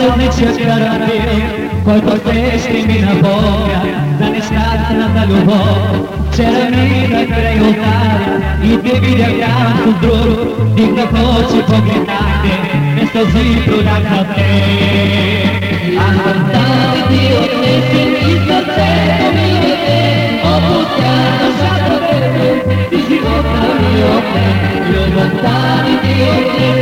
donne cercare poi col testi in bocca da nescata dall'uomo c'era mira per aiutare i devi di accanto duro di capoci poche tante e sto zitto da caffè. Andate Dio che se mi sta zero mi vede ho buttato sacro per te di sicuro mio te io lontani Dio che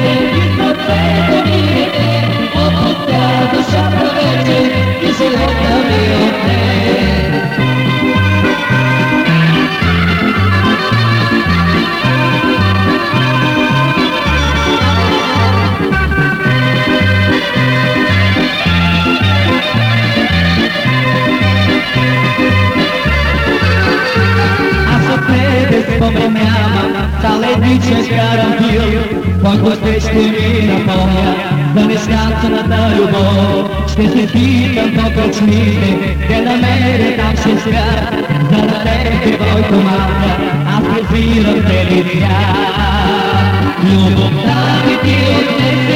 по времена, цял едничък карантил, по госте ще ми напомня, за нещастната любов. Ще се питам до кръчмите, де намеря там сестра, за да те бойко малка, аз презирам те лица. Любовта ми ти е отнесе,